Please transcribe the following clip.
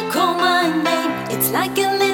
you call my name, it's like a